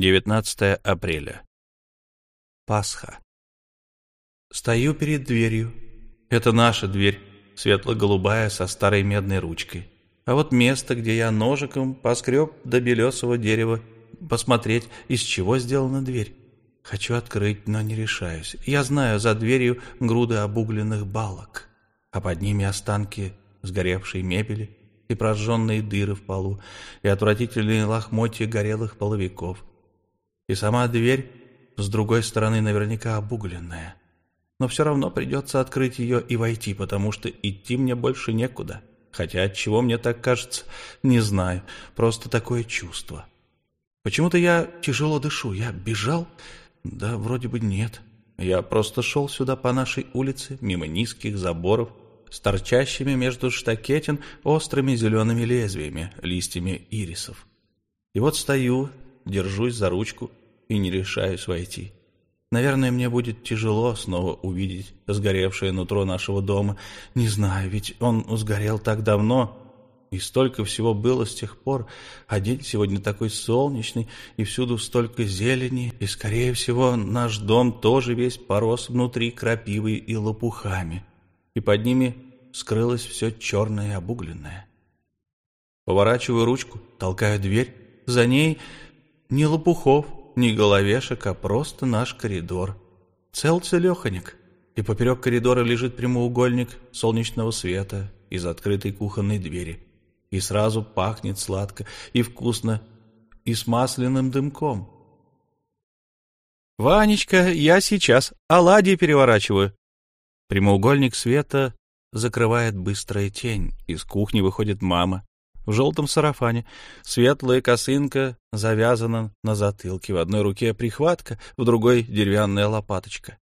19 апреля. Пасха. Стою перед дверью. Это наша дверь, светло-голубая, со старой медной ручкой. А вот место, где я ножиком поскреб до белесого дерева, посмотреть, из чего сделана дверь. Хочу открыть, но не решаюсь. Я знаю, за дверью груды обугленных балок, а под ними останки сгоревшей мебели и прожженные дыры в полу, и отвратительные лохмотья горелых половиков. И сама дверь с другой стороны наверняка обугленная. Но все равно придется открыть ее и войти, потому что идти мне больше некуда. Хотя от чего мне так кажется, не знаю. Просто такое чувство. Почему-то я тяжело дышу. Я бежал? Да, вроде бы нет. Я просто шел сюда по нашей улице, мимо низких заборов, с торчащими между штакетин острыми зелеными лезвиями, листьями ирисов. И вот стою, держусь за ручку и не решаюсь войти. Наверное, мне будет тяжело снова увидеть сгоревшее нутро нашего дома. Не знаю, ведь он сгорел так давно, и столько всего было с тех пор, а день сегодня такой солнечный, и всюду столько зелени, и, скорее всего, наш дом тоже весь порос внутри крапивой и лопухами, и под ними скрылось все черное и обугленное. Поворачиваю ручку, толкаю дверь, за ней ни лопухов, ни головешек, а просто наш коридор. Цел целеханик, и поперек коридора лежит прямоугольник солнечного света из открытой кухонной двери. И сразу пахнет сладко и вкусно, и с масляным дымком. «Ванечка, я сейчас оладьи переворачиваю». Прямоугольник света закрывает быстрая тень. Из кухни выходит мама в желтом сарафане. Светлая косынка завязана на затылке. В одной руке прихватка, в другой — деревянная лопаточка.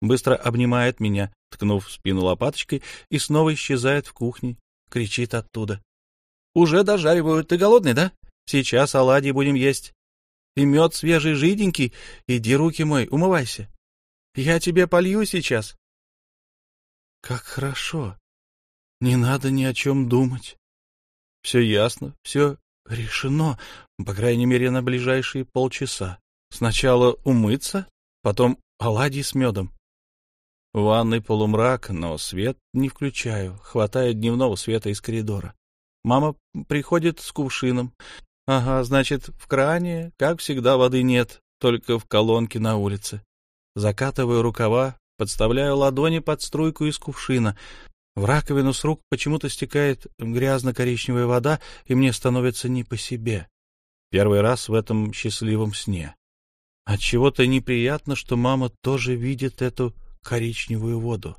Быстро обнимает меня, ткнув спину лопаточкой, и снова исчезает в кухне. Кричит оттуда. «Уже дожариваю. Ты голодный, да? Сейчас оладьи будем есть. И мед свежий, жиденький. Иди, руки мой, умывайся. Я тебе полью сейчас». Как хорошо. Не надо ни о чем думать. Все ясно, все решено, по крайней мере, на ближайшие полчаса. Сначала умыться, потом оладьи с медом. В ванной полумрак, но свет не включаю, хватает дневного света из коридора. Мама приходит с кувшином. Ага, значит, в кране, как всегда, воды нет, только в колонке на улице. Закатываю рукава, подставляю ладони под струйку из кувшина. В раковину с рук почему-то стекает грязно-коричневая вода, и мне становится не по себе. Первый раз в этом счастливом сне. Отчего-то неприятно, что мама тоже видит эту коричневую воду.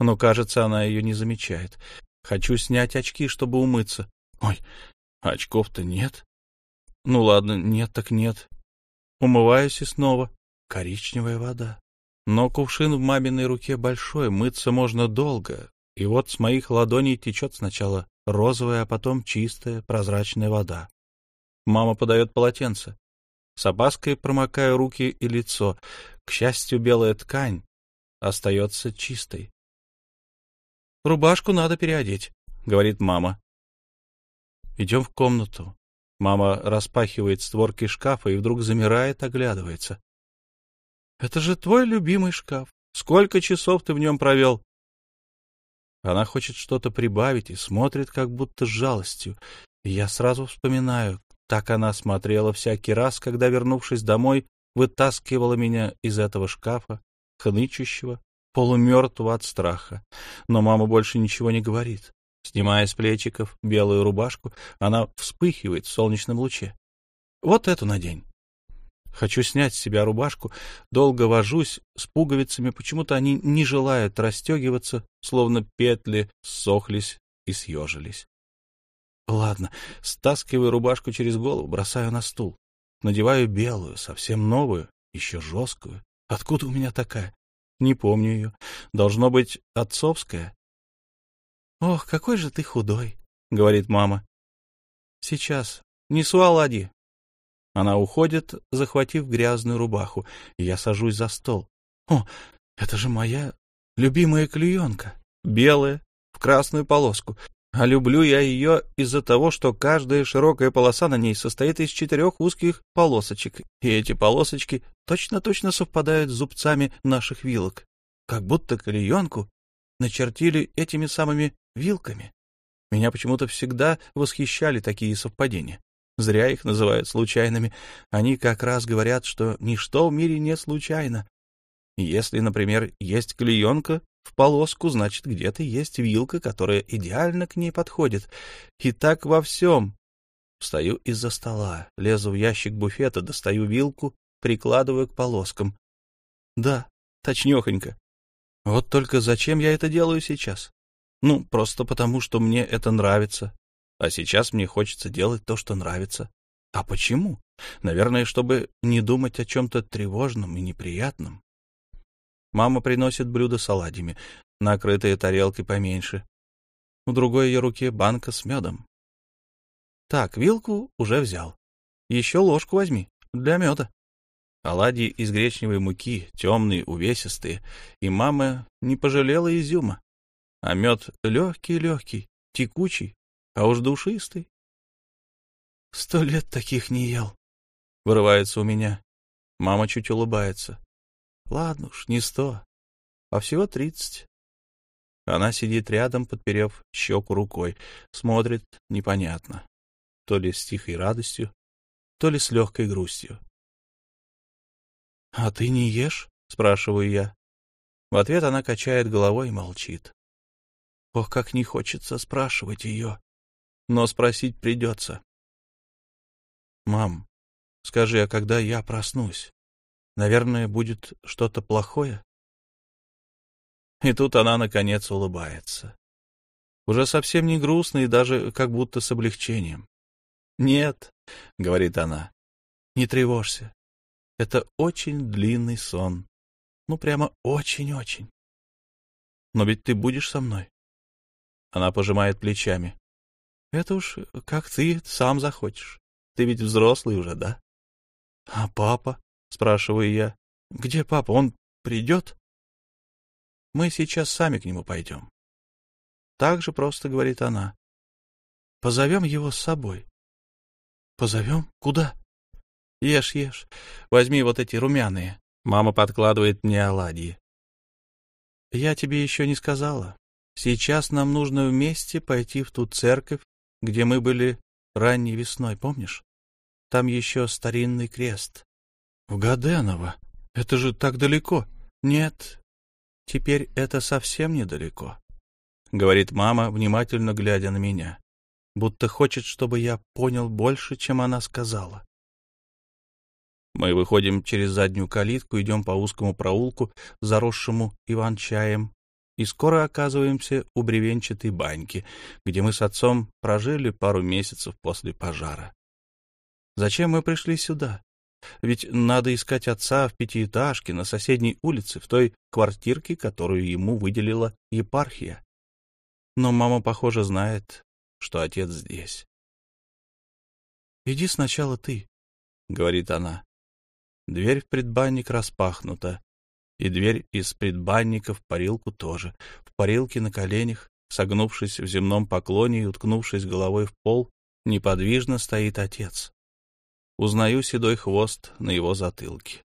Но, кажется, она ее не замечает. Хочу снять очки, чтобы умыться. Ой, очков-то нет. Ну ладно, нет так нет. Умываюсь и снова. Коричневая вода. Но кувшин в маминой руке большой, мыться можно долго, и вот с моих ладоней течет сначала розовая, а потом чистая, прозрачная вода. Мама подает полотенце. С опаской промокаю руки и лицо. К счастью, белая ткань остается чистой. «Рубашку надо переодеть», — говорит мама. Идем в комнату. Мама распахивает створки шкафа и вдруг замирает, оглядывается. «Это же твой любимый шкаф. Сколько часов ты в нем провел?» Она хочет что-то прибавить и смотрит как будто с жалостью. И я сразу вспоминаю, так она смотрела всякий раз, когда, вернувшись домой, вытаскивала меня из этого шкафа, хнычущего, полумертвого от страха. Но мама больше ничего не говорит. Снимая с плечиков белую рубашку, она вспыхивает в солнечном луче. Вот эту надень. Хочу снять с себя рубашку, долго вожусь с пуговицами, почему-то они не желают расстегиваться, словно петли ссохлись и съежились. Ладно, стаскиваю рубашку через голову, бросаю на стул. Надеваю белую, совсем новую, еще жесткую. Откуда у меня такая? Не помню ее. Должно быть отцовская. — Ох, какой же ты худой, — говорит мама. — Сейчас. Несу оладьи. Она уходит, захватив грязную рубаху, и я сажусь за стол. О, это же моя любимая клеенка, белая, в красную полоску. А люблю я ее из-за того, что каждая широкая полоса на ней состоит из четырех узких полосочек, и эти полосочки точно-точно совпадают с зубцами наших вилок, как будто клеенку начертили этими самыми вилками. Меня почему-то всегда восхищали такие совпадения. Зря их называют случайными. Они как раз говорят, что ничто в мире не случайно. Если, например, есть клеенка в полоску, значит, где-то есть вилка, которая идеально к ней подходит. И так во всем. Встаю из-за стола, лезу в ящик буфета, достаю вилку, прикладываю к полоскам. Да, точнёхонько. Вот только зачем я это делаю сейчас? Ну, просто потому, что мне это нравится. А сейчас мне хочется делать то, что нравится. А почему? Наверное, чтобы не думать о чем-то тревожном и неприятном. Мама приносит блюдо с оладьями, накрытые тарелкой поменьше. В другой ее руке банка с медом. Так, вилку уже взял. Еще ложку возьми, для меда. Оладьи из гречневой муки, темные, увесистые, и мама не пожалела изюма. А мед легкий-легкий, текучий, а уж душистый. Сто лет таких не ел. Вырывается у меня. Мама чуть улыбается. Ладно уж, не сто, а всего тридцать. Она сидит рядом, подперев щеку рукой, смотрит непонятно, то ли с тихой радостью, то ли с легкой грустью. — А ты не ешь? — спрашиваю я. В ответ она качает головой и молчит. Ох, как не хочется спрашивать ее, но спросить придется. — Мам, скажи, а когда я проснусь? Наверное, будет что-то плохое. И тут она, наконец, улыбается. Уже совсем не грустно и даже как будто с облегчением. «Нет», — говорит она, — «не тревожься. Это очень длинный сон. Ну, прямо очень-очень. Но ведь ты будешь со мной?» Она пожимает плечами. «Это уж как ты сам захочешь. Ты ведь взрослый уже, да?» «А папа?» — спрашиваю я. — Где папа? Он придет? — Мы сейчас сами к нему пойдем. Так же просто говорит она. — Позовем его с собой. — Позовем? Куда? — Ешь, ешь. Возьми вот эти румяные. Мама подкладывает мне оладьи. — Я тебе еще не сказала. Сейчас нам нужно вместе пойти в ту церковь, где мы были ранней весной, помнишь? Там еще старинный крест. В Гаденово? Это же так далеко. Нет, теперь это совсем недалеко, — говорит мама, внимательно глядя на меня, будто хочет, чтобы я понял больше, чем она сказала. Мы выходим через заднюю калитку, идем по узкому проулку, заросшему иван-чаем, и скоро оказываемся у бревенчатой баньки, где мы с отцом прожили пару месяцев после пожара. Зачем мы пришли сюда? Ведь надо искать отца в пятиэтажке на соседней улице, в той квартирке, которую ему выделила епархия. Но мама, похоже, знает, что отец здесь. «Иди сначала ты», — говорит она. Дверь в предбанник распахнута, и дверь из предбанника в парилку тоже. В парилке на коленях, согнувшись в земном поклоне и уткнувшись головой в пол, неподвижно стоит отец. Узнаю седой хвост на его затылке,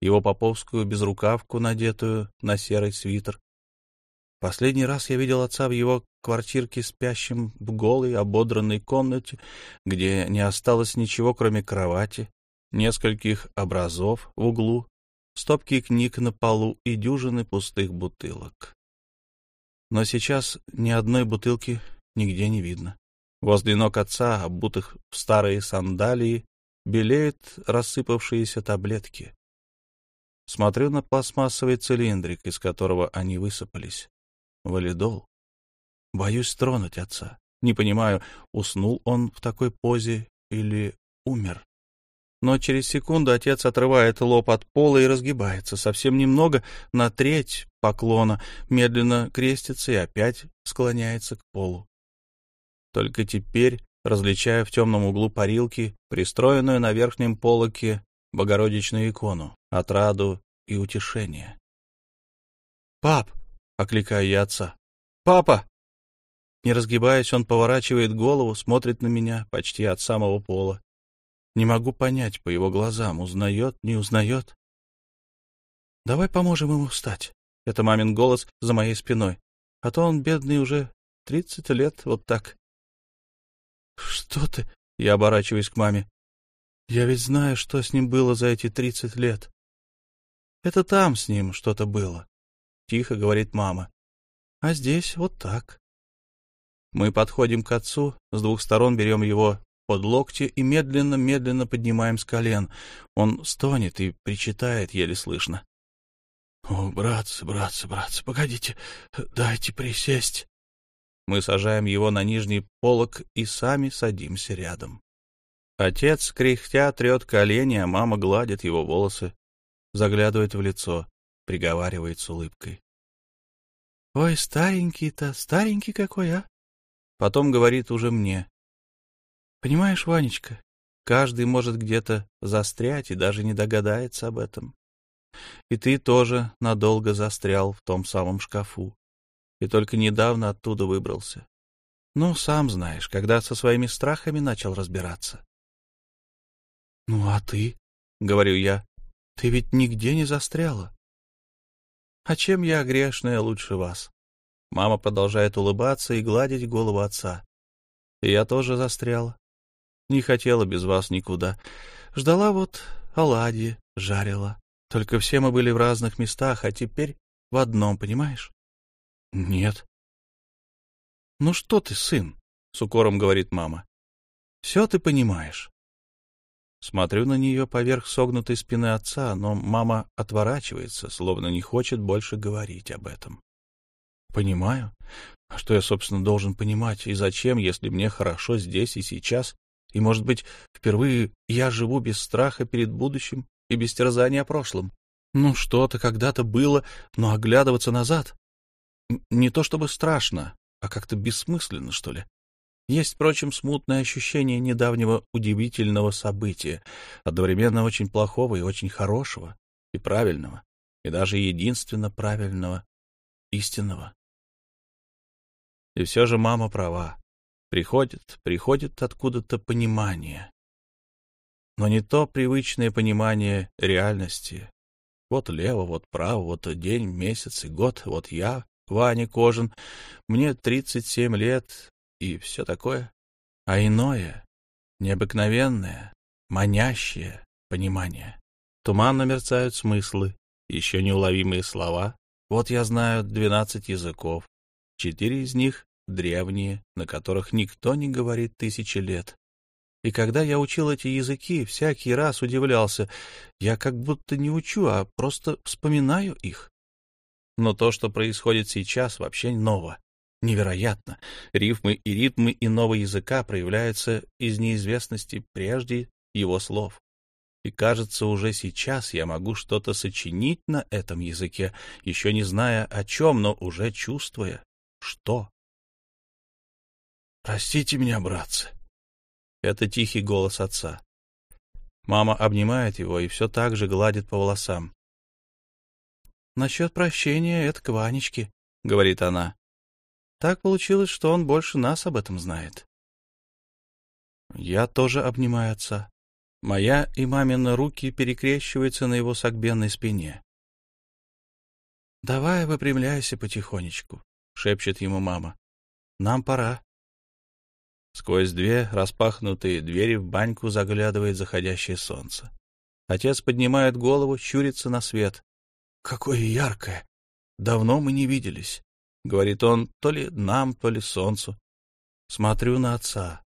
его поповскую безрукавку, надетую на серый свитер. Последний раз я видел отца в его квартирке спящим в голой, ободранной комнате, где не осталось ничего, кроме кровати, нескольких образов в углу, стопки книг на полу и дюжины пустых бутылок. Но сейчас ни одной бутылки нигде не видно. Возле ног отца, обутых в старые сандалии, белеют рассыпавшиеся таблетки. Смотрю на пластмассовый цилиндрик, из которого они высыпались. Валидол. Боюсь тронуть отца. Не понимаю, уснул он в такой позе или умер. Но через секунду отец отрывает лоб от пола и разгибается совсем немного, на треть поклона, медленно крестится и опять склоняется к полу. Только теперь различая в темном углу парилки, пристроенную на верхнем полоке Богородичную икону, отраду и утешение. «Пап!» — окликаю я отца. «Папа!» Не разгибаясь, он поворачивает голову, смотрит на меня почти от самого пола. Не могу понять по его глазам, узнает, не узнает. «Давай поможем ему встать». Это мамин голос за моей спиной. А то он, бедный, уже тридцать лет вот так. «Что ты?» — я оборачиваюсь к маме. «Я ведь знаю, что с ним было за эти тридцать лет. Это там с ним что-то было», — тихо говорит мама. «А здесь вот так». Мы подходим к отцу, с двух сторон берем его под локти и медленно-медленно поднимаем с колен. Он стонет и причитает еле слышно. — О, братцы, братцы, братцы, погодите, дайте присесть. Мы сажаем его на нижний полок и сами садимся рядом. Отец, кряхтя, трет колени, а мама гладит его волосы, заглядывает в лицо, приговаривает с улыбкой. — Ой, старенький-то, старенький какой, а? Потом говорит уже мне. Понимаешь, Ванечка, каждый может где-то застрять и даже не догадается об этом. И ты тоже надолго застрял в том самом шкафу. И только недавно оттуда выбрался. Ну, сам знаешь, когда со своими страхами начал разбираться. — Ну, а ты? — говорю я. — Ты ведь нигде не застряла. — А чем я, грешная, лучше вас? Мама продолжает улыбаться и гладить голову отца. И я тоже застряла. Не хотела без вас никуда. Ждала вот оладьи, жарила. Только все мы были в разных местах, а теперь в одном, понимаешь? — Нет. — Ну что ты, сын? — с укором говорит мама. — Все ты понимаешь. Смотрю на нее поверх согнутой спины отца, но мама отворачивается, словно не хочет больше говорить об этом. Понимаю. А что я, собственно, должен понимать и зачем, если мне хорошо здесь и сейчас? И, может быть, впервые я живу без страха перед будущим и без терзания о прошлом. Ну, что-то когда-то было, но оглядываться назад... Не то чтобы страшно, а как-то бессмысленно, что ли. Есть, впрочем, смутное ощущение недавнего удивительного события, одновременно очень плохого и очень хорошего, и правильного, и даже единственно правильного, истинного. И все же мама права. Приходит, приходит откуда-то понимание. Но не то привычное понимание реальности. Вот лево, вот право, вот день, месяц и год, вот я, Ваня Кожин, мне 37 лет и все такое. А иное, необыкновенное, манящее понимание. Туманно мерцают смыслы, еще неуловимые слова. Вот я знаю двенадцать языков, четыре из них древние, на которых никто не говорит тысячи лет. И когда я учил эти языки, всякий раз удивлялся, я как будто не учу, а просто вспоминаю их. Но то, что происходит сейчас, вообще ново. Невероятно. Рифмы и ритмы иного языка проявляются из неизвестности прежде его слов. И кажется, уже сейчас я могу что-то сочинить на этом языке, еще не зная о чем, но уже чувствуя, что. «Простите меня, братцы!» Это тихий голос отца. Мама обнимает его и все так же гладит по волосам. «Насчет прощения — это к Ванечке», — говорит она. «Так получилось, что он больше нас об этом знает». Я тоже обнимаю отца. Моя и мамины руки перекрещиваются на его согбенной спине. «Давай выпрямляйся потихонечку», — шепчет ему мама. «Нам пора». Сквозь две распахнутые двери в баньку заглядывает заходящее солнце. Отец поднимает голову, щурится на свет. «Какое яркое! Давно мы не виделись», — говорит он то ли нам, то ли солнцу. Смотрю на отца.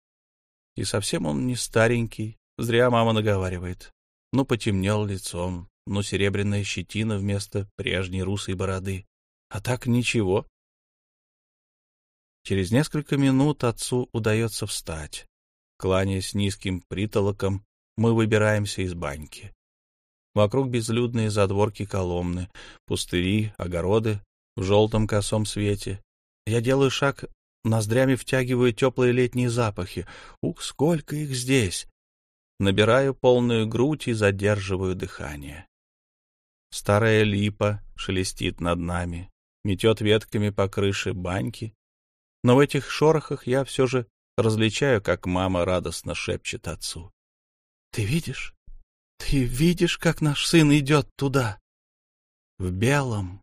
И совсем он не старенький, зря мама наговаривает. Ну, потемнел лицом, ну, серебряная щетина вместо прежней русой бороды. А так ничего, Через несколько минут отцу удается встать. Кланяясь низким притолоком, мы выбираемся из баньки. Вокруг безлюдные задворки коломны, пустыри, огороды в желтом косом свете. Я делаю шаг, ноздрями втягиваю теплые летние запахи. Ух, сколько их здесь! Набираю полную грудь и задерживаю дыхание. Старая липа шелестит над нами, метет ветками по крыше баньки, Но в этих шорохах я все же различаю, как мама радостно шепчет отцу. — Ты видишь? Ты видишь, как наш сын идет туда? В белом.